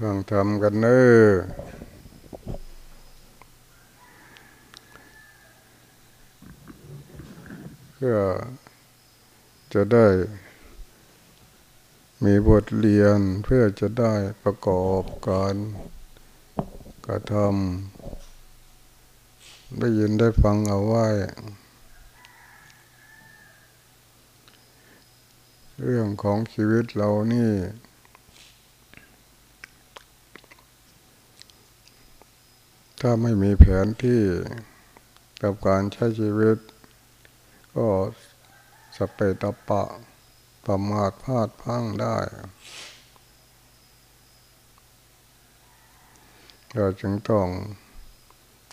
ฟังทำกันเนอเพื่อจะได้ มีบทเรียนเพื่อจะได้ประกอบการกระทำได้ยินได้ฟังเอาไว้ เรื่องของชีวิตเรานี่ ถ้าไม่มีแผนที่กับการใช้ชีวิต ก็สเปตปะ ประมาทพลาดพังได้เราจึงต้อง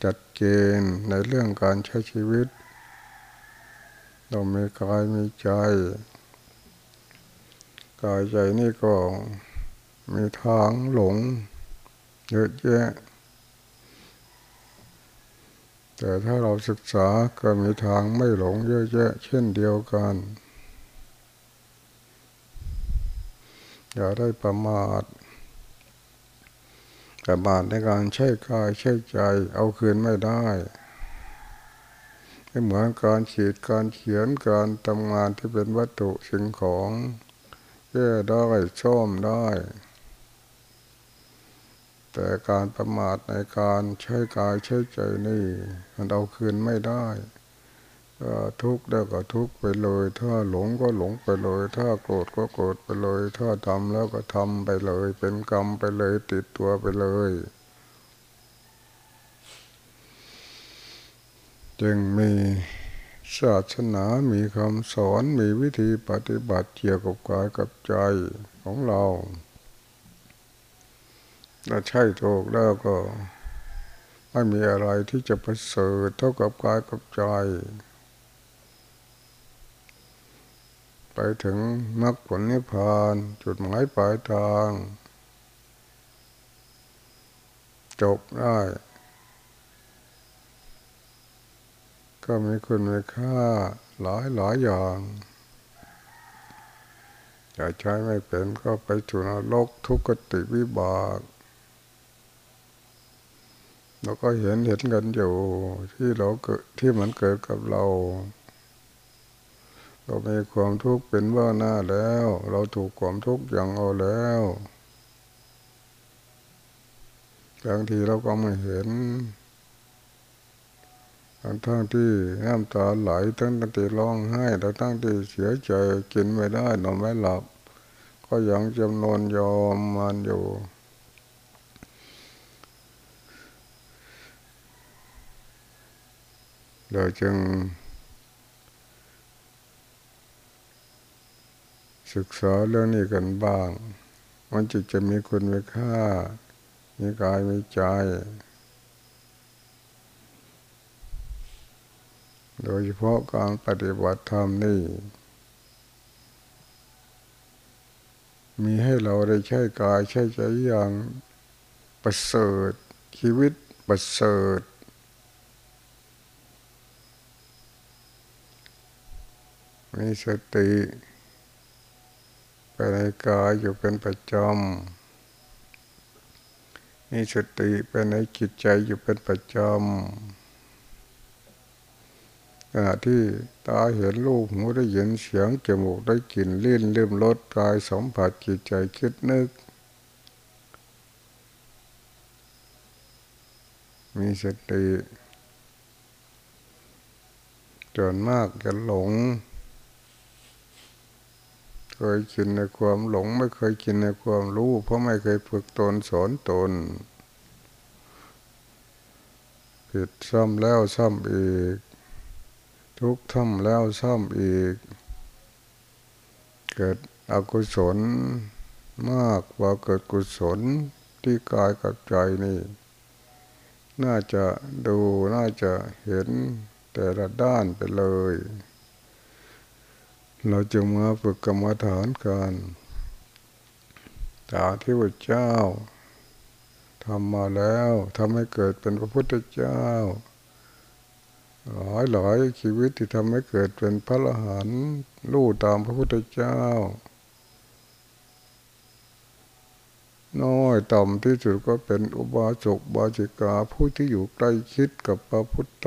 จัดเกณฑ์ในเรื่องการใช้ชีวิต เรามีกายมีใจ กายใจนี่ก็มีทางหลงเยอะแยะ แต่ถ้าเราศึกษาก็มีทางไม่หลงเยอะแยะเช่นเดียวกัน อย่าได้ประมาทประมาทในการใช้กายใช้ใจ เอาคืนไม่ได้ไม่เหมือนการขีดการเขียนการทำงานที่เป็นวัตถุสิ่งของแก้ได้ช่อมได้ แต่การประมาทในการใช้กายใช้ใจนี่ มันเอาคืนไม่ได้ทุกข์แล้วก็ทุกข์ไปเลย ถ้าหลงก็หลงไปเลย ถ้าโกรธก็โกรธไปเลย ถ้าทำแล้วก็ทำไปเลย เป็นกรรมไปเลยติดตัวไปเลย จึงมีศาสนา มีคำสอน มีวิธีปฏิบัติเกี่ยวกับกายกับใจของเรา ถ้าใช่ถูกแล้วก็ ไม่มีอะไรที่จะประเสริฐเท่ากับกายกับใจ ไปถึงมรรคผลนิพพานจุดหมายปลายทาง จบได้ ก็มีคุณมีค่าหลายหลายอย่างจะใช้ไม่เป็นก็ไปถูนรกทุกขติวิบาก เราก็เห็นเห็นกันอยู่ที่เราเกิดที่มันเกิดกับเรา เรามีความทุกข์เป็นว่าหน้าแล้ว เราถูกความทุกข์อย่างเอาแล้วบางทีเราก็ไม่เห็นทั้งทั้งที่น้ำตาไหลทั้งที่ร้องไห้ทั้งทั้งที่เสียใจกินไม่ได้นอนไม่หลับ ก็ยังจำนวนยอมมันอยู่ เราจึง ศึกษาเรื่องนี้กันบ้าง มันจิตจะมีคุณมีค่า มีกายมีใจ โดยเฉพาะการปฏิบัติธรรมนี่มีให้เราได้ใช้กายใช้ใจอย่างประเสริฐชีวิตประเสริฐ มีสติไปในกายอยู่เป็นประจำมีสติไปในจิตใจอยู่เป็นประจำขณะที่ตาเห็นรูปหูได้ยินเสียงจมูกได้กลิ่นลิ้นลืมรสกายสัมผัสจิตใจคิดนึก มีสติจนมากจะหลง เคยกินในความหลง ไม่เคยกินในความรู้ เพราะไม่เคยฝึกตนสอนตน ผิดซ้ำแล้วซ้ำอีก ทุกทำแล้วซ้ำอีก เกิดอกุศลมากกว่าเกิดกุศลที่กายกับใจนี่ น่าจะดูน่าจะเห็นแต่ละด้านไปเลย เราจะมาฝึกกรรมฐานกันตาที่พระเจ้าทำมาแล้วทำให้เกิดเป็นพระพุทธเจ้าหลายหลายชีวิตที่ทำให้เกิดเป็นพระอรหันต์ลู่ตามพระพุทธเจ้า น้อยต่ำที่สุดก็เป็นอุบาสกบาจิกาผู้ที่อยู่ใกล้ชิดกับพระพุทธ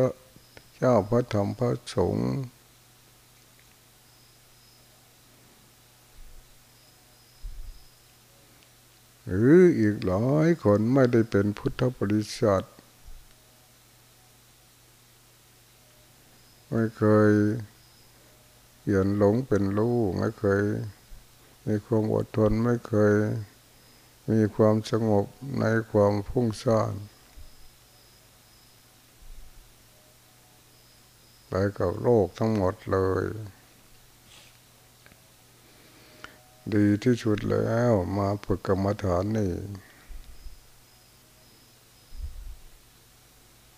เจ้าพระธรรมพระสงฆ์ หรืออีกหลายคนไม่ได้เป็นพุทธบริษัทไม่เคยเปลี่ยนหลงเป็นรู้ไม่เคย มีความอดทนไม่เคย มีความสงบในความพุ่งซ่านไปกับโลกทั้งหมดเลย ดีที่สุดแล้วมาฝึกกรรมฐานนี่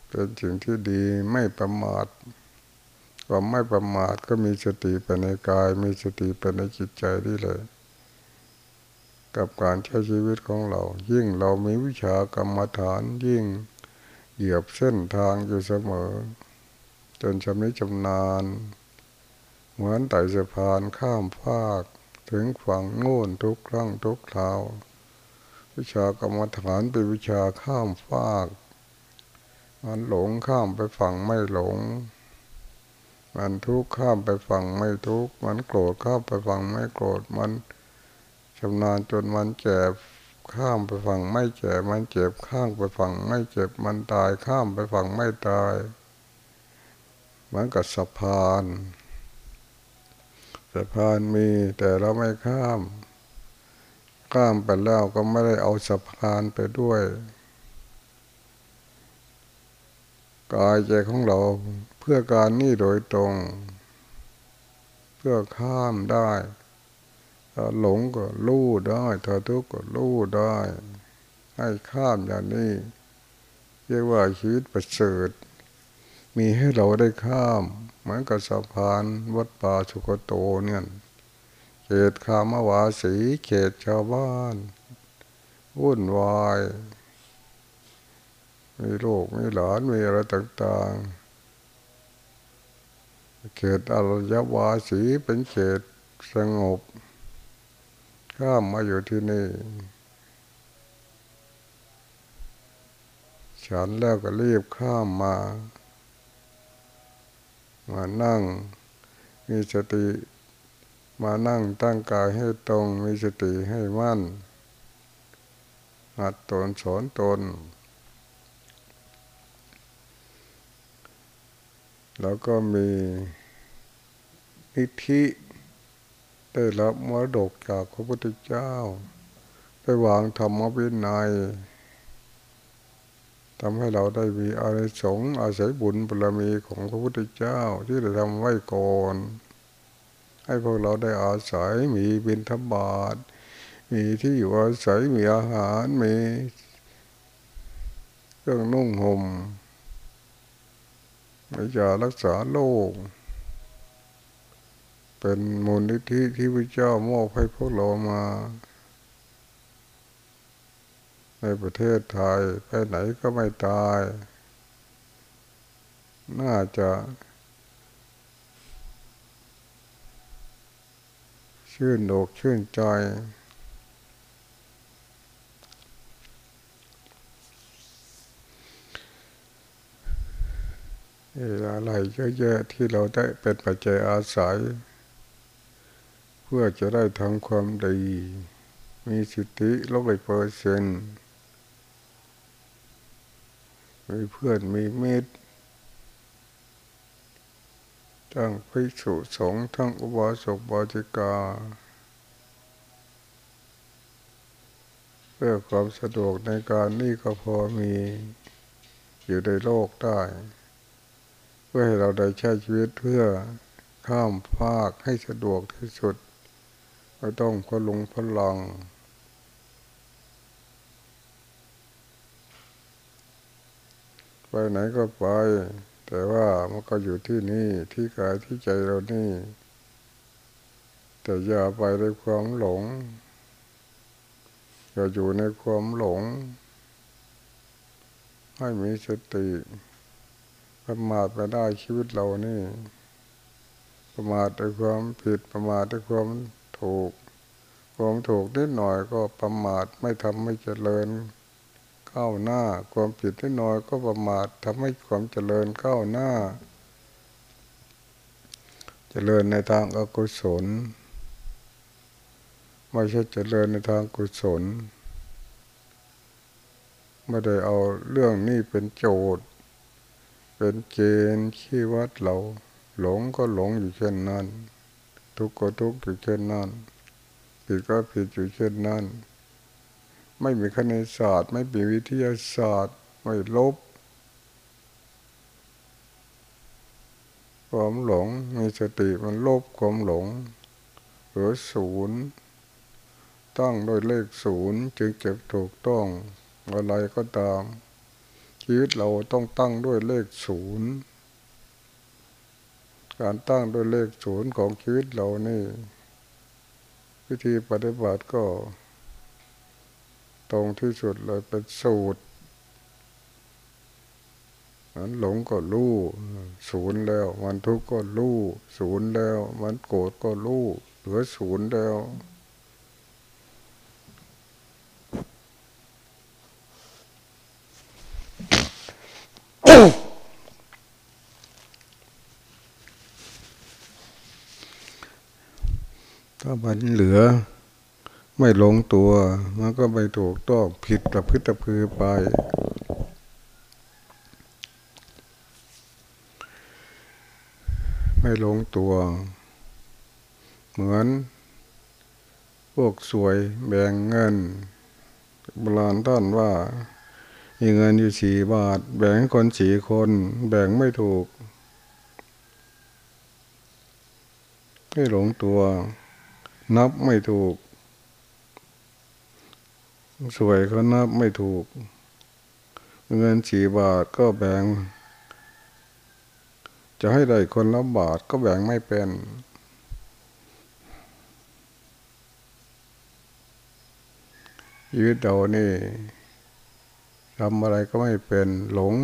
เป็นสิ่งที่ดีไม่ประมาทความไม่ประมาทก็มีสติไปในกาย มีสติไปในจิตใจนี่เลย กับการใช้ชีวิตของเรา ยิ่งเรามีวิชากรรมฐานยิ่งเหยียบเส้นทางอยู่เสมอ จนชำนิชำนาญ เหมือนไต่สะพานข้ามฟาก ถึงฝั่งโน้นทุกครั้งทุกคราว วิชากรรมฐานเป็นวิชาข้ามฟาก มันหลงข้ามไปฝั่งไม่หลง มันทุกข์ข้ามไปฝั่งไม่ทุกข์ มันโกรธข้ามไปฝั่งไม่โกรธ มันชำนาญจนมันเจ็บข้ามไปฝั่งไม่เจ็บ มันเจ็บข้ามไปฝั่งไม่เจ็บ มันตายข้ามไปฝั่งไม่ตาย เหมือนกับสะพาน สะพานมีแต่เราไม่ข้าม ข้ามไปแล้วก็ไม่ได้เอาสะพานไปด้วยกายใจของเราเพื่อการนี่โดยตรง เพื่อข้ามได้ถ้าหลงก็รู้ได้ถ้าทุกข์ก็รู้ได้ ให้ข้ามอย่างนี้เรียกว่าชีวิตประเสริฐ มีให้เราได้ข้าม เหมือนกับสะพานวัดป่าสุกโตเนี่ยเขตคามวาสีเขตชาวบ้านวุ่นวายมีลูกมีหลานมีอะไรต่างๆ เขตอรยวาสีเป็นเขตสงบข้ามมาอยู่ที่นี่ ฉันแล้วก็รีบข้ามมา มานั่ง มีสติ มานั่งตั้งกายให้ตรง มีสติให้มั่นหัดตนสอนตน แล้วก็มีนิธิได้รับมรดกจากพระพุทธเจ้า ไปวางธรรมวินัย ทำให้เราได้มีอาริสงอาศัยบุญบารมีของพระพุทธเจ้าที่ได้ทำไว้ก่อน ให้พวกเราได้อาศัยมีบิณฑบาตมีที่อยู่อาศัยมีอาหารมีเครื่องนุ่งห่มวิชารักษาโลกเป็นมูลนิธิที่พระเจ้ามอบให้พวกเรามา ในประเทศไทยไปไหนก็ไม่ตาย น่าจะ ชื่นอกชื่นใจอะไรเยอะๆที่เราได้เป็นปัจจัยอาศัย เพื่อจะได้ทำความดี มีสิทธิลบไปเปอร์เซนต์ มีเพื่อนมีมิตรทั้งพิสุสงฆ์ทั้งอุบาสกบาจิกา เพื่อความสะดวกในการนี่ก็พอมีอยู่ในโลกได้ เพื่อให้เราได้ใช้ชีวิตเพื่อข้ามภาคให้สะดวกที่สุดไม่ต้องพลุงพลัง ไปไหนก็ไป แต่ว่ามันก็อยู่ที่นี่ที่กายที่ใจเรานี่ แต่อย่าไปในความหลงอย่าอยู่ในความหลง ให้มีสติประมาทไปได้ชีวิตเรานี่ ประมาทด้วยความผิดประมาทด้วยความถูก ความถูกนิดหน่อยก็ประมาทไม่ทำให้เจริญ ก้าวหน้า ความผิดนิดหน่อยก็ประมาททำให้ความเจริญก้าวหน้า เจริญในทางอกุศลไม่ใช่เจริญในทางกุศลไม่ได้เอาเรื่องนี้เป็นโจทย์ เป็นเกณฑ์ขี้วัดเรา หลงก็หลงอยู่เช่นนั้น ทุกข์ก็ทุกข์อยู่เช่นนั้นผิดก็ผิดอยู่เช่นนั้น ไม่มีคณิตศาสตร์ ไม่มีวิทยาศาสตร์ ไม่ลบ ความหลงมีสติมันลบความหลงเหลือศูนย์ตั้งโดยเลขศูนย์จึงจะถูกต้องอะไรก็ตามชีวิตเราต้องตั้งด้วยเลขศูนย์การตั้งด้วยเลขศูนย์ของชีวิตเรานี่ วิธีปฏิบัติก็ ตรงที่สุดเลยเป็นสูตรมันหลงก็รู้ศูนย์แล้ว มันทุกข์ก็รู้ศูนย์แล้ว มันโกรธก็รู้เหลือศูนย์แล้วถ้ามันเหลือ ไม่ลงตัว มันก็ไม่ถูกต้องผิดประพฤติพือไป ไม่ลงตัว เหมือนพวกสวยแบ่งเงินโบราณท่านว่ามีเงินอยู่สี่บาท แบ่งคนสี่คน แบ่งไม่ถูก ไม่หลงตัว นับไม่ถูก สวยเขานับไม่ถูก เงินสี่บาทก็แบ่ง จะให้ได้คนละบาทก็แบ่งไม่เป็นชีวิตเรานี่ทำอะไรก็ไม่เป็น หลง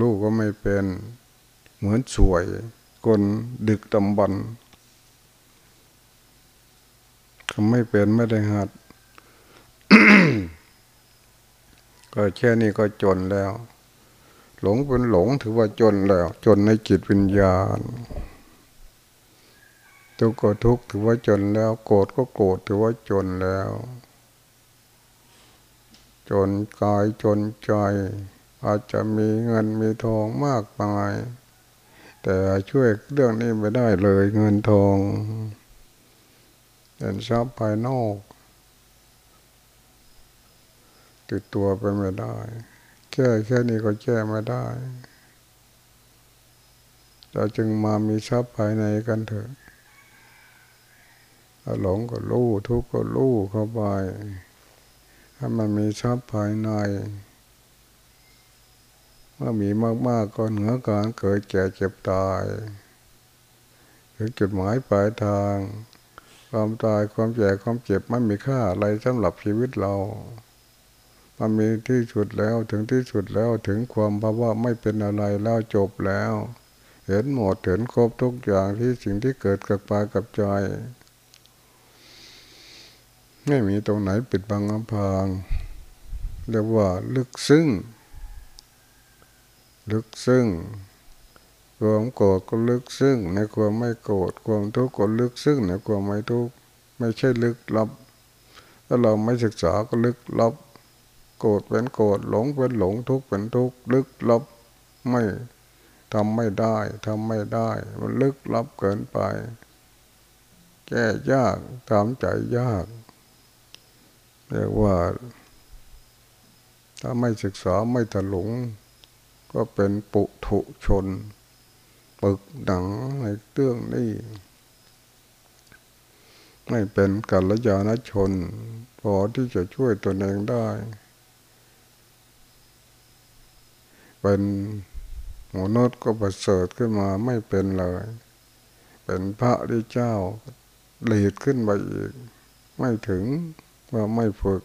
ลูกก็ไม่เป็น เหมือนสวย คนดึกตำบันทำไม่เป็นไม่ได้หัด ก็แค่นี้ก็จนแล้ว หลงเป็นหลงถือว่าจนแล้ว จนในจิตวิญญาณ ทุกข์ก็ทุกข์ถือว่าจนแล้ว โกรธก็โกรธถือว่าจนแล้ว จนกายจนใจ อาจจะมีเงินมีทองมากมาย แต่ช่วยเรื่องนี้ไม่ได้เลยเงินทองเป็นทรัพย์ภายนอก ติดตัวไปไม่ได้แค่แค่นี้ก็แก้ไม่ได้ เราจึงมามีทรัพย์ภายในกันเถอะหลงก็รู้ทุกข์ก็รู้เข้าไปถ้ามันมีทรัพย์ภายในเมื่อมีมากๆก็เหนือการเกิดแก่เจ็บตายถึงจุดหมายปลายทาง ความตายความแก่ความเจ็บไม่มีค่าอะไรสำหรับชีวิตเรา มันมีที่สุดแล้วถึงที่สุดแล้วถึงความภาวะไม่เป็นอะไรแล้วจบแล้ว เห็นหมดเห็นครบทุกอย่างที่สิ่งที่เกิดกับปากับใจไม่มีตรงไหนปิดบังอำพรางเรียกว่าลึกซึ้งลึกซึ้งความโกรธก็ลึกซึ้งในความไม่โกรธความทุกข์ก็ลึกซึ้งในความไม่ทุกข์ไม่ใช่ลึกลับถ้าเราไม่ศึกษาก็ลึกลับ โกรธเป็นโกรธหลงเป็นหลงทุกข์เป็นทุกข์ลึกลับไม่ทำไม่ได้ทำไม่ได้ มันลึกลับเกินไป แก้ยากทำใจยากเรียกว่า ถ้าไม่ศึกษาไม่ถลุง ก็เป็นปุถุชน ปึกหนังในเรื่องนี้ไม่เป็นกัลยาณชน พอที่จะช่วยตัวเองได้ เป็นหมนุษย์ก็ประเสริฐขึ้นมาไม่เป็นเลย เป็นพระที่เจ้าหลีดขึ้นไปอีก ไม่ถึงว่าไม่ฝึก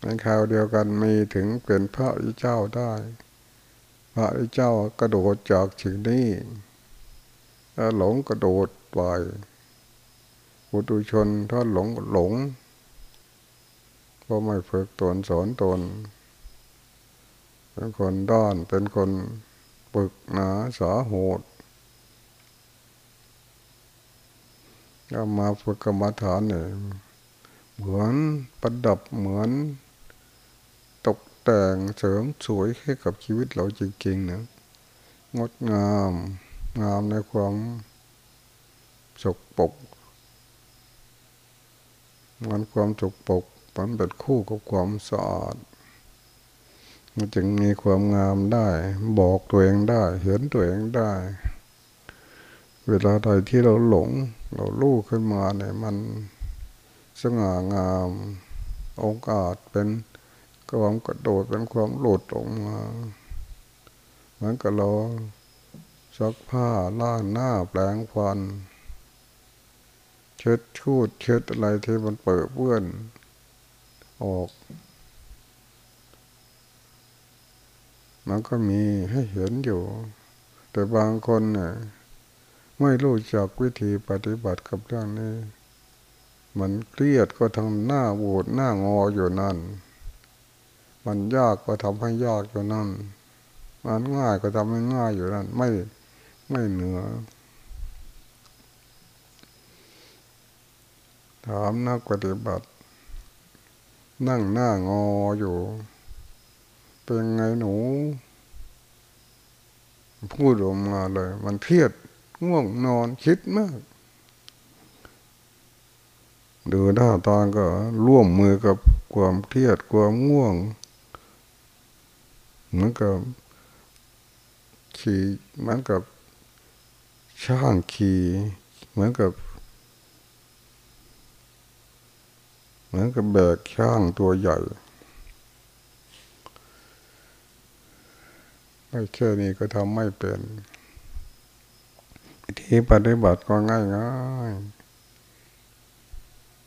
ในข่าวเดียวกันมีถึงเป็นพระเจ้าได้ พระเจ้ากระโดดจากสิ่งนี้แล้วหลงกระโดดไปปุถุชนถ้าหลงหลงเพราะไม่ฝึกตนสอนตน เป็นคนด้านเป็นคนปึกหนาสาโหดก็มาฝึกกรรมฐานเนี่ยเหมือนประดับเหมือน ตกแต่งเสริมสวยให้กับชีวิตเราจริงๆนะงดงามงามในความสกปกมันความสกปกมันเป็นคู่กับความสะอาด มันจึงมีความงามได้ บอกตัวเองได้ เห็นตัวเองได้ เวลาใดที่เราหลง เราลู่ขึ้นมาเนี่ยมันสง่างามองอาจเป็นความกระโดดเป็นความหลุดออกมาเหมือนกับเราซักผ้าล้างหน้าแปลงฟัน เช็ดชูดเช็ดอะไรที่มันเปิดเปื้อน ออก มันก็มีให้เห็นอยู่ แต่บางคนเนี่ยไม่รู้จักวิธีปฏิบัติกับเรื่องนี้ มันเครียดก็ทำหน้าโวดหน้างออยู่นั่น มันยากก็ทำให้ยากอยู่นั่น มันง่ายก็ทำให้ง่ายอยู่นั่น ไม่ไม่เหนือถามนักปฏิบัติ นั่งหน้างออยู่ เป็นไงหนู พูดออกมาเลย มันเครียดง่วงนอนคิดมาก ดูหน้าตาก็ร่วมมือกับความเครียดความง่วงเหมือนกับขี่เหมือนกับช่างขี่เหมือนกับ เหมือนกับแบกช่างตัวใหญ่ ไม่แค่นี้ก็ทำไม่เป็นวิธีปฏิบัติก็ง่ายง่าย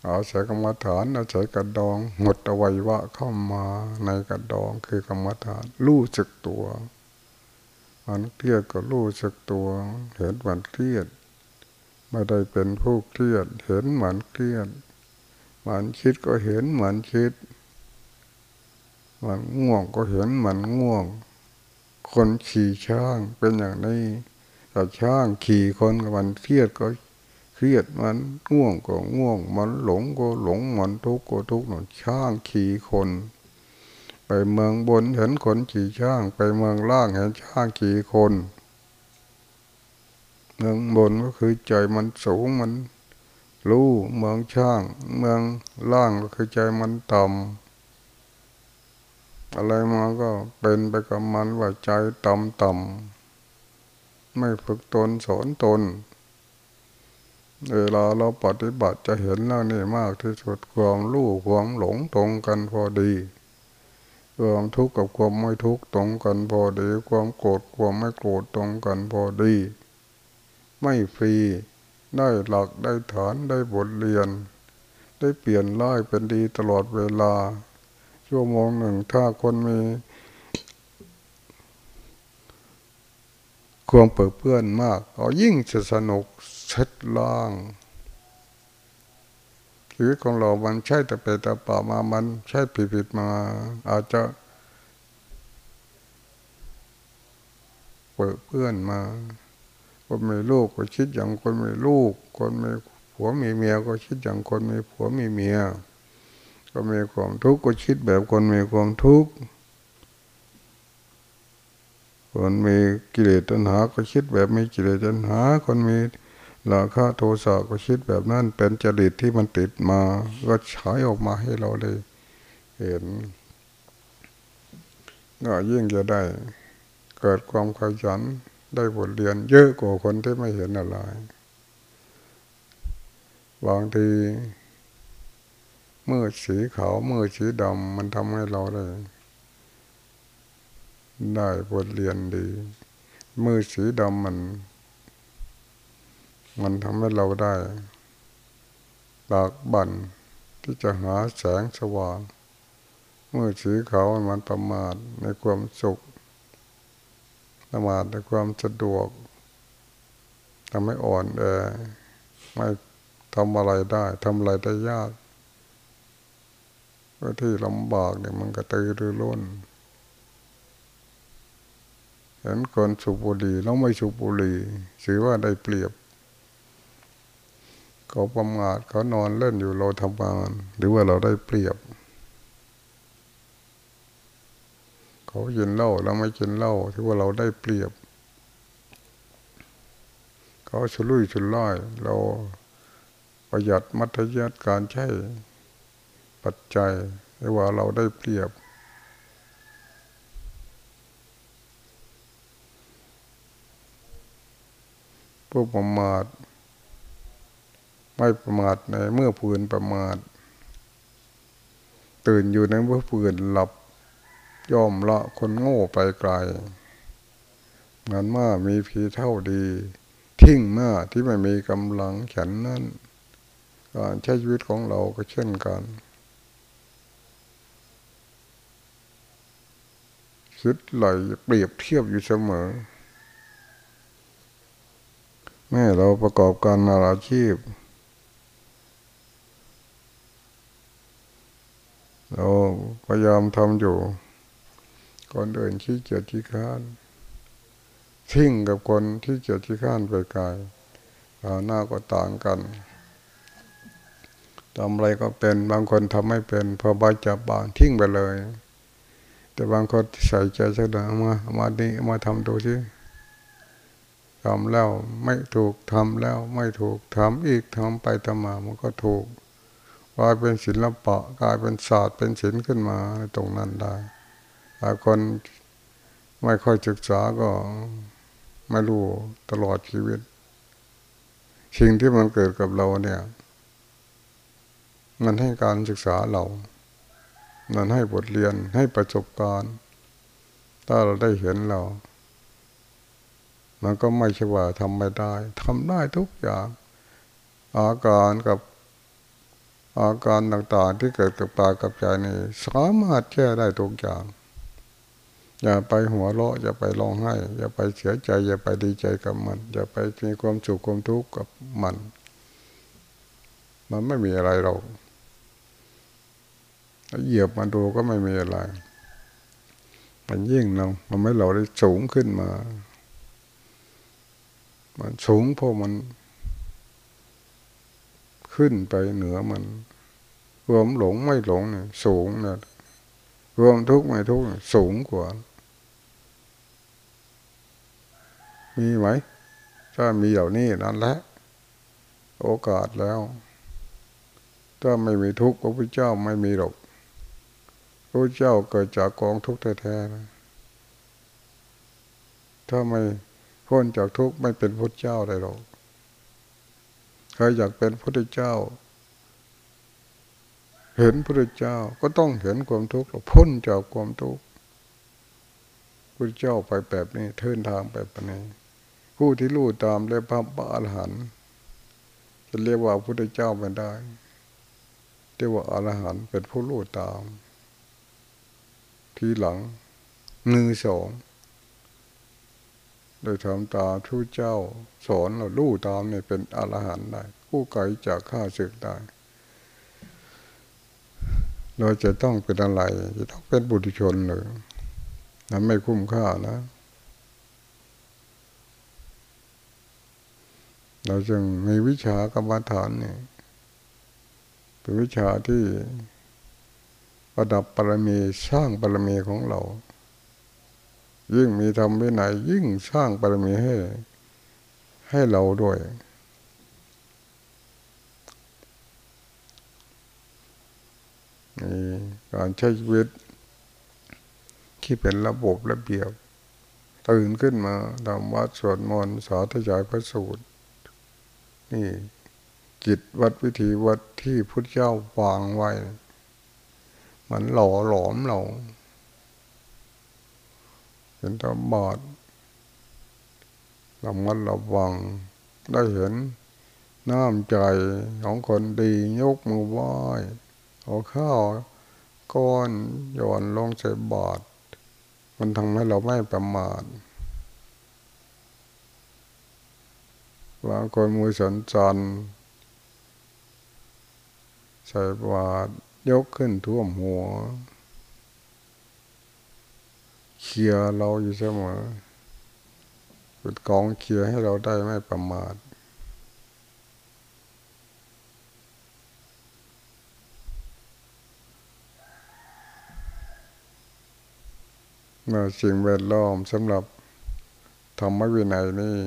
เอาใส่กรรมฐานเอาใส่กระดองหดอวัยวะเข้ามาในกระดองคือกรรมฐานรู้สึกตัวมันเครียดก็รู้สึกตัว เห็นมันเครียดไม่ได้เป็นผู้เครียด เห็นเหมือนเครียดมันคิดก็เห็นเหมือนคิดมันง่วงก็เห็นเหมือนง่วง คนขี่ช้างเป็นอย่างนี้แต่ช้างขี่คนกับมันเครียดก็เครียดมันง่วงก็ง่วง มันหลงก็หลงมันทุกข์ก็ทุกข์หนช่างขี่คน ไปเมืองบนเห็นคนขี่ช่าง ไปเมืองล่างเห็นช่างขี่คน เมืองบนก็คือใจมันสูงมันรู้เมืองช่าง เมืองล่างก็คือใจมันต่ำ อะไรมาก็เป็นไปกับมันว่าใจต่ำต่ำไม่ฝึกตนสอนตน เวลาเราปฏิบัติจะเห็นเรื่องนี้มากที่สุดความรู้ความหลงตรงกันพอดีความทุกข์กับความไม่ทุกข์ตรงกันพอดี ความโกรธความไม่โกรธตรงกันพอดี ไม่ฟรีได้หลักได้ฐานได้บทเรียน ได้เปลี่ยนร้ายเป็นดีตลอดเวลา ชั่วโมงหนึ่ง ถ้าคนมี ความเปิดเพื่อนมากเขายิ่งจะสนุกเช็ดล้างชีวิตของเรา มันใช่แต่เปแต่ป่ามา มันใช่ผิดผิดมา อาจจะเปิดเพื่อนมา คนมีลูกก็คิดอย่างคนมีลูก คนมีผัวมีเมียก็คิดอย่างคนมีผัวมีเมีย ก็มีความทุกข์ก็คิดแบบคนมีความทุกข์คนมีกิเลสตัณหา ก็คิดแบบม่กิเลสตัณหา คนมีราคะโทสะก็คิดแบบนั้น เป็นจริตที่มันติดมา ก็ฉายออกมาให้เราเลย เห็น ก็ยิ่งจะได้ เกิดความขยันได้บทเรียน เยอะกว่าคนที่ไม่เห็นอะไร บางที มื่อสีขาวมื่อสีดำมันทำให้เราได้ ได้บทเรียนดี มื่อสีดำมัน มันทำให้เราได้หลากบั่นที่จะหาแสงสว่างมื่อสีขาวมันประมาทในความสุขประมาทในความสะดวกทำให้อ่อนแอไม่ทำอะไรได้ทำอะไรได้ยาก ก็ที่ลำบากเนี่ยมันก็ตือรือร้นเห็นคนสูบบุหรี่แล้วไม่สูบบุหรี่ถือว่าได้เปรียบ เขาประมาทเขานอนเล่นอยู่เราทำงาน หรือว่าเราได้เปรียบ เขากินเหล้าเราไม่กินเหล้าถือว่าเราได้เปรียบ เขาชุลุยชุลอยเราประหยัดมัธยัติการใช้ ปัจจัยหรือว่าเราได้เปรียบ ผู้ประมาท ไม่ประมาทในเมื่อปืนประมาท ตื่นอยู่ในเมื่อปืนหลับย่อมละคนโง่ไปไกลงานมามีพีเท่าดี ทิ้งมาที่ไม่มีกำลังฉันนั้นการใช้ชีวิตของเราก็เช่นกัน คิดไหลเปรียบเทียบอยู่เสมอ แม่เราประกอบการอาชีพ เราพยายามทำอยู่คนเดินขี้เกียจขี้ข้านทิ้งกับคนที่เกียจขี้ข้านไปไกลหน้าก็ต่างกันทำอะไรก็เป็นบางคนทำไม่เป็นพอบาจับบานทิ้งไปเลย แต่บางคนใส่ใจสักหน่อยมามาดีมาทำดูสิทำแล้วไม่ถูกทำแล้วไม่ถูกทำอีกทำไปทำมามันก็ถูกกลายเป็นศิลปะกลายเป็นศาสตร์เป็นศิลป์ขึ้นมาตรงนั้นได้ถ้าคนไม่ค่อยศึกษาก็ไม่รู้ตลอดชีวิต สิ่งที่มันเกิดกับเราเนี่ย มันให้การศึกษาเรา มันให้บทเรียนให้ประสบการณ์ ถ้าเราได้เห็นเรา มันก็ไม่ใช่ว่าทำไม่ได้ทำได้ทุกอย่าง อาการกับอาการต่างๆที่เกิดกับปากับใจนี่สามารถแก้ได้ทุกอย่าง อย่าไปหัวเราะอย่าไปร้องไห้ อย่าไปเสียใจ อย่าไปดีใจกับมัน อย่าไปมีความสุขความทุกข์กับมัน มันไม่มีอะไรเราเหยียบมาดูก็ไม่มีอะไร มันยิ่งเรามันไม่เราได้สูงขึ้นมา มันสูงเพราะมัน ขึ้นไปเหนือมันรวมหลงไม่หลงเนี่ยสูงเนี่ยรวมทุกข์ไม่ทุกข์สูงกว่า มีไหมถ้ามีเหล่านี้นั่นแหละ โอกาสแล้ว ถ้าไม่มีทุกข์พระพุทธเจ้าไม่มีหรอก พระเจ้าเกิดจากกองทุกข์แท้ๆนะถ้าไม่พ้นจากทุกข์ไม่เป็นพุทธเจ้าได้หรอกใครอยากเป็นพุทธเจ้า เห็นพระเจ้าก็ต้องเห็นความทุกข์พ้นจากความทุกข์พระเจ้าไปแบบนี้เทินทางแบบนี้ผู้ที่รู้ตามเรียกพระบาลหันจะเรียกว่าพระเจ้าไม่ได้เรียกว่าอรหันเป็นผู้รู้ตาม ทีหลังมือสองโดยทำตามทูตเจ้า สอนเราลู่ตามเนี่ยเป็นอรหันต์ได้ผู้ไกลจากข้าศึกได้เราจะต้องเป็นอะไร จะต้องเป็นบุตรชนเลยนั้นไม่คุ้มค่านะ เราจึงมีวิชากรรมฐานเนี่ยเป็นวิชาที่ ประดับปรมีสร้างปรมีของเรา ยิ่งมีทำวินัยยิ่งสร้างบารมีให้ ให้เราด้วยนี่การใช้ชีวิต ที่เป็นระบบระเบียบตื่นขึ้นมาทำวัดสวดมนต์สาธยายพระสูตร นี่จิตวัดวิธีวัดที่พุทธเจ้าวางไว้ มันหล่อหลอมเราเห็นตาบอดระมัดระวังได้เห็นน้ำใจของคนดียกมือไหว้เอาข้าวก้อนโยนลงใส่บาตรมันทำให้เราไม่ประมาทบางคนมือสันจันใส่บาตร ยกขึ้นท่วมหัวเคลียเราอยู่เสมอเป็นกองเคลียให้เราได้ไม่ประมาทเมื่อสิ่งแวดล้อมสำหรับธรรมวินัยนี่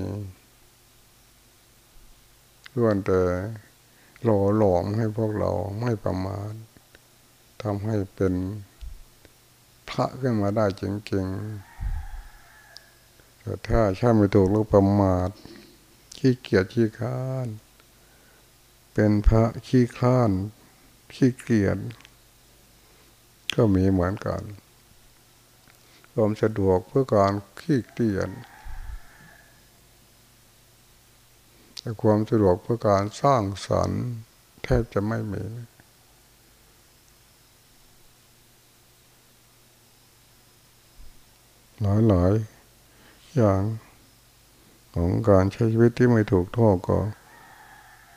ล้วนแต่หล่อหลอมให้พวกเราไม่ประมาท ทำให้เป็นพระขึ้นมาได้จริงๆแต่ถ้าใช่ไม่ถูกลูกประมาทขี้เกียจขี้ค้าน เป็นพระขี้ค้าน ขี้เกียจก็มีเหมือนกันความสะดวกเพื่อการขี้เกียจแต่ความสะดวกเพื่อการสร้างสรรค์แทบจะไม่มี หลายหลายอย่างของการใช้ชีวิตที่ไม่ถูกท่อก็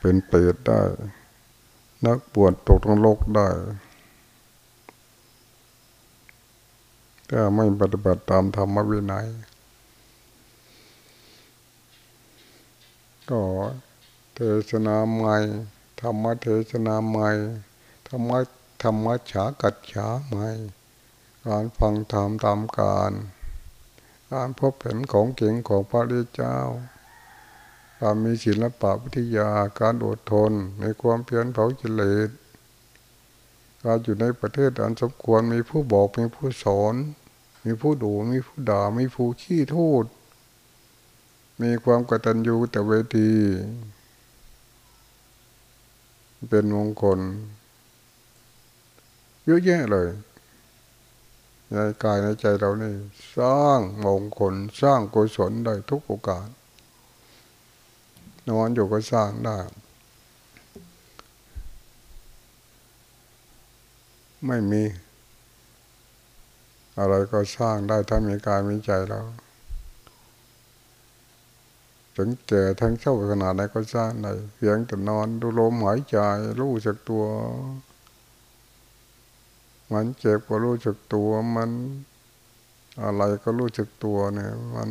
เป็นเปรตได้ นักบวชตกตรงโลกได้ถ้าไม่ปฏิบัติตามธรรมวินัยก็เทศนาใหม่ธรรมเทศนาใหม่ธรรมะธรรมะฉากัดฉาใหม่ การฟังธรรมตามการ การพบเห็นของเก่งของพระริเจ้า การมีศิลปะวิทยาการอดทนในความเพียรเผาจิเลสการอยู่ในประเทศอันสมควรมีผู้บอกมีผู้สอน มีผู้ดูมีผู้ด่ามีผู้ขี้โทษ มีความกตัญญูแต่เวที เป็นมงคลเยอะแยะเลย ในกายในใจเรานี่สร้างมงคลสร้างกุศลได้ทุกโอกาสนอนอยู่ก็สร้างได้ไม่มี อะไรก็สร้างได้ถ้ามีกายมีใจแล้วถึงแก่ทั้งเช่าขนาดไหนก็สร้างได้เพียงแต่นอนดูลมหายใจรู้จักตัว มันเจ็บก็รู้จักตัวมัน อะไรก็รู้จักตัวเนี่ย มัน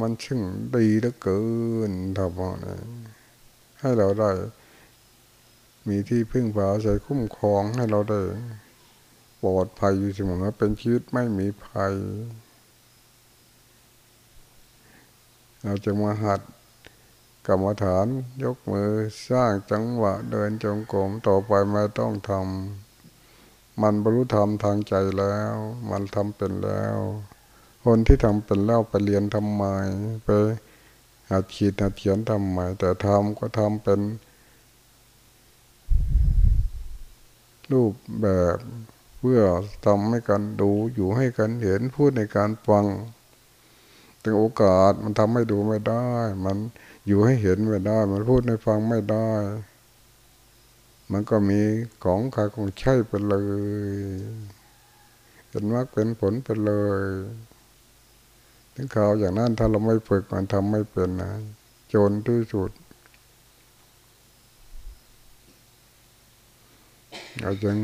มันชึ่งดีเหลือเกินทำเนี่ยให้เราได้ มีที่พึ่งพาใส่คุ้มครองให้เราได้ปลอดภัยอยู่เสมอเป็นชีวิตไม่มีภัย เราจะมาหัดกรรมฐานยกมือสร้างจังหวะเดินจงกรมต่อไปไม่ต้องทำ มันบรรลุธรรมทางใจแล้ว มันทำเป็นแล้ว คนที่ทำเป็นแล้วไปเรียนทำไมไปหัดขีดหัดเขียนทำไมแต่ทำก็ทำเป็น รูปแบบเพื่อทำให้กันดูอยู่ให้กันเห็นพูดในการฟังถึงโอกาสมันทำให้ดูไม่ได้ มันอยู่ให้เห็นไม่ได้ มันพูดในฟังไม่ได้ มันก็มีของขายของใช้ไปเลยเป็นมากเป็นผลไปเลยถึงข่าวอย่างนั้นถ้าเราไม่ฝึกมันทำไม่เป็นนะโจรที่สุดเราจึง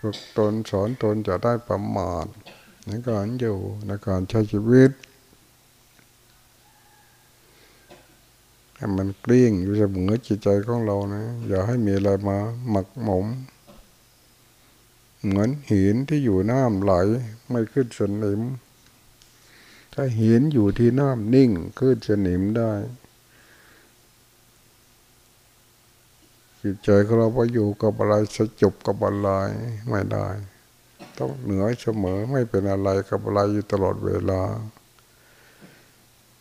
ฝึกตนสอนตนจะได้ประมาทในการอยู่ในการใช้ชีวิต ให้มันเกลี้ยงอยู่เสมอจิตใจของเรานะ อย่าให้มีอะไรมาหมักหมม เหมือนหินที่อยู่น้ำไหลไม่ขึ้นสนิม ถ้าหินอยู่ที่น้ำนิ่งขึ้นสนิมได้ จิตใจของเราไปอยู่กับอะไรสจบกับอะไรไม่ได้ ต้องเหนือเสมอไม่เป็นอะไรกับอะไรอยู่ตลอดเวลา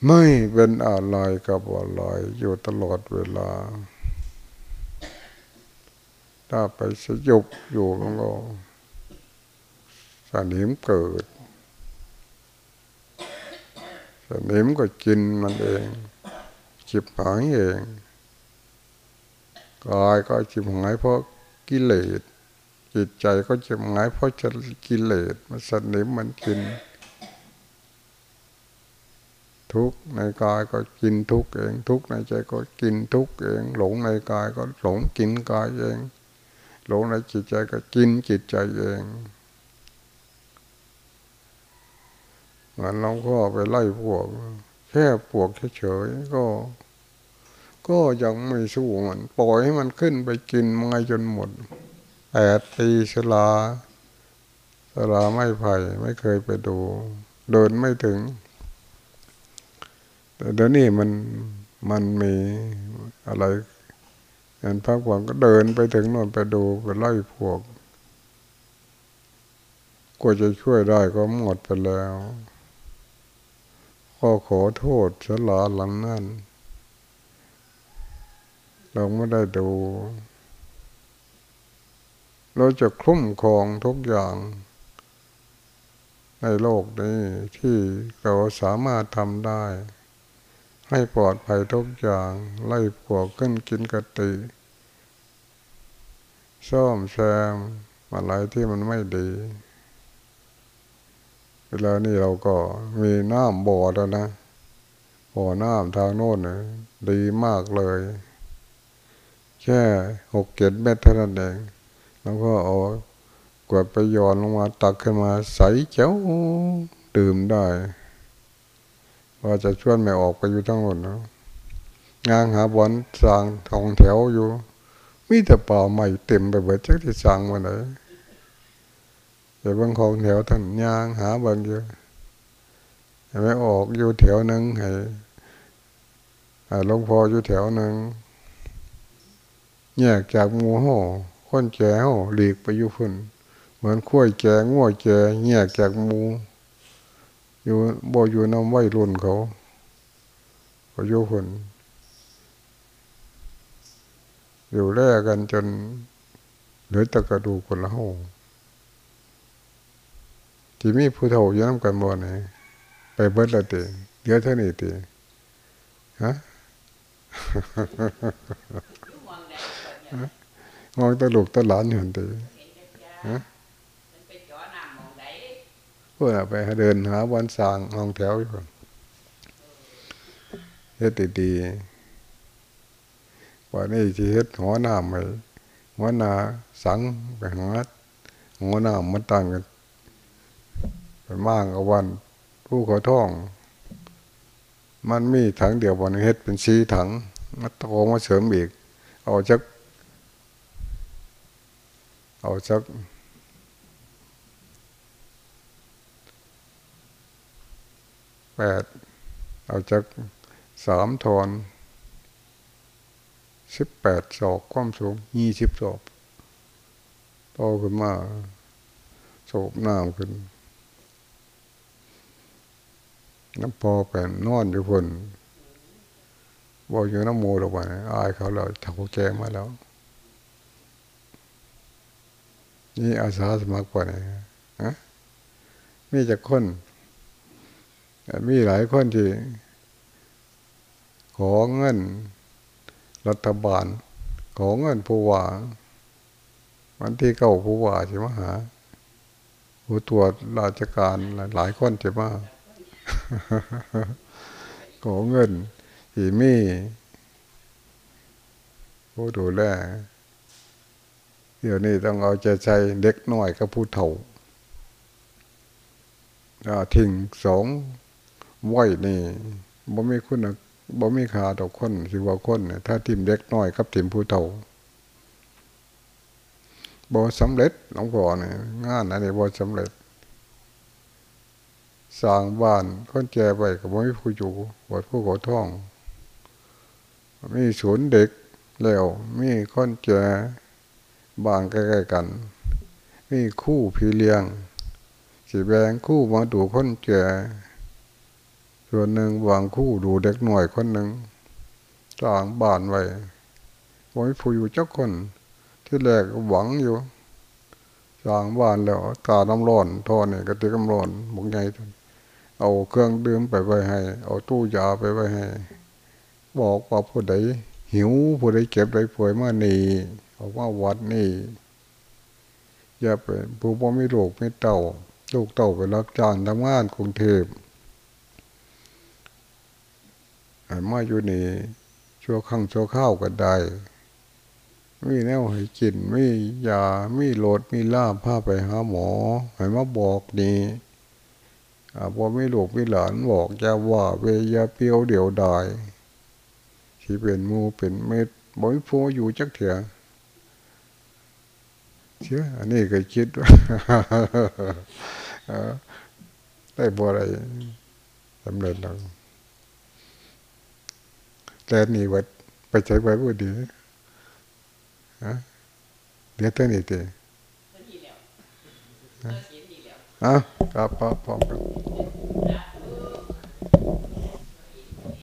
ไม่เป็นอะไรกับอะไรอยู่ตลอดเวลา ถ้าไปสยบอยู่มันก็สนิมเกิดสนิมก็กินมันเองจิบหายเองกายก็จิบหายเพราะกิเลสจิตใจก็จิบหายเพราะจะกิเลสมันสนิมมันกิน ทุกในกายก็กินทุกเอง ทุกในใจก็กินทุกเอง หลงในกายก็หลงกินกายเอง หลงในจิตใจก็กินจิตใจเองเหมือนเราก็ไปไล่พวก แค่พวกเฉยๆก็ ก็ยังไม่สู้มันปล่อยให้มันขึ้นไปกินมาจนหมดแปดปีชลาชลาไม่ไผ่ไม่เคยไปดู เดินไม่ถึง แต่เดี๋ยวนี้มันมันมีอะไรเงินพักผ่อนก็เดินไปถึงนนไปดูไปไล่พวกกว่าจะช่วยได้ก็หมดไปแล้วก็ขอโทษสลาหลังนั้นเราไม่ได้ดู เราจะคุ้มครองทุกอย่าง ในโลกนี้ที่เราสามารถทำได้ ให้ปลอดภัยทุกอย่างไล่ปวกขึ้นกินกติซ่อมแซมอะไรที่มันไม่ดี เวลานี้เราก็มีน้ำบ่อแล้วนะบ่อน้ำทางโน้นนะดีมากเลย แค่หกเจ็ดเมตรเท่านั้นเองแล้วก็เอากวดไปย้อนลงมาตักขึ้นมาใสเจ้าดื่มได้ ว่าจะชวนไม่ออกไปอยู่ทั้งหมดนะงานหาบอลสร้างทองแถวอยู่ มีแต่ป่าใหม่เต็มไปเบิดจักที่สร้างมาไหนแต่บางของแถวท่านยางหาบางอยู่ไม่ออกอยู่แถวหนึ่งให้หลวงพ่ออยู่แถวหนึ่งแยกจากหมูห่อคนแก่ห่อหลีกไปอยู่พุ่น เหมือนขั้วแก่ง่วแก่แยกจากหมู อยู่บ่อยู่น้ำไว้รุ่นเขาก็อยู่คนอยู่แลกกันจนเหลือตะกระดูกคนละห้องที่มีผู้เฒ่าอยู่น้ำกันบ่เนี่ยไปเบิดละตีเยอะเท่านี้ตีฮะมองตะลุกตะหลานอยู่ตีฮะ เพื่อไปเดินหาวันสางห้องแถวอยู่เฮ็ดดีๆว่านี่ที่เฮ็ดหัวหน้าไปหัวหน้าสังไปหาหัวหน้ามันต่างกันไปมากกับวัน ผู้ขอท่อง มันมีถังเดียววันเฮ็ดเป็นสีถังมาโตมาเสริมอีก เอาจัก เอาจัก แปดเอาจากสามทอนสิบแปดศอกความสูงยี่สิบศอกโตขึ้นมาโศบน้ำขึ้น น้ำพอแผ่นนอนอยู่คนบอกอยู่น้ำมูลออกไปอายเขาเลยถักแกมาแล้ว นี่อาสาสมัครกว่านี่ฮะมีจะคน มีหลายคนที่ ขอเงิน รัฐบาล ขอเงินผู้ว่าวันที่เก้าผู้ว่าใช่ไหมหาผู้ตรวจราชการหลายคนใช่ไหมขอเงินที่มีผู้ดูแลเดี๋ยวนี้ต้องเอาใจใจเด็กน้อยกับผู้เฒ่าทิ้งสอง ไหวนี่บ่มีคุณบ่มีขาดอกคนสิว่าคนเนี่ยถ้าทิมเล็กน้อยกับทิมผู้เฒ่าบ่สำเร็จหลวงพ่อเนี่ยงานอันนี้บ่สำเร็จสร้างบ้านคนแก่ไปกับบ่มีผู้อยู่บ่ผู้ขอท่อง มีศูนย์เด็กแล้วมีคนแก่บ้านใกล้ๆกัน มีคู่พี่เลี้ยงสิแบงคู่มาดูคนแก่ ส่วนหนึ่งวางคู่ดูเด็กหน่อยคนหนึ่งสร้างบ้านไว้ไว้ผู้อยู่เจ้าคน ที่แรกหวังอยู่สร้างบ้านแล้วตาน้ำร้อนทอนี่กระติกน้ำร้อนบุกใหญ่เอาเครื่องดื่มไปไว้ให้ เอาตู้ยาไปไว้ให้ บอกว่าผู้ใดหิวผู้ใดเก็บใดป่วยมานี่บอกว่าวัดนี่อย่าไปผู้บ่มีลูกไม่เต่าลูกเต่าไปรับจ้างทำงานกรุงเทพ ให้ มาอยู่นี่ชั่วข้างชั่วข้าวก็ได้มีแนวให้กินมียามีโลดมีล่ามพาไปหาหมอให้มาบอกนี่พอไม่ลูกไม่หลานบอกจะว่าเวยาเปียวเดี่ยวดายที่เป็นมูเป็นเม็ดบ่มีผู้อยู่จักเถียเชื่ออันนี้ก็คิดว่าได้บ่อะไรสำเร็จแล้ว แต่นี่วัดไปใช้ไว้บ่ดีฮะเดี๋ยวเท่านี้ติมันดีแล้วเออเสียดีแล้วอะครับพร้อมกันจ้า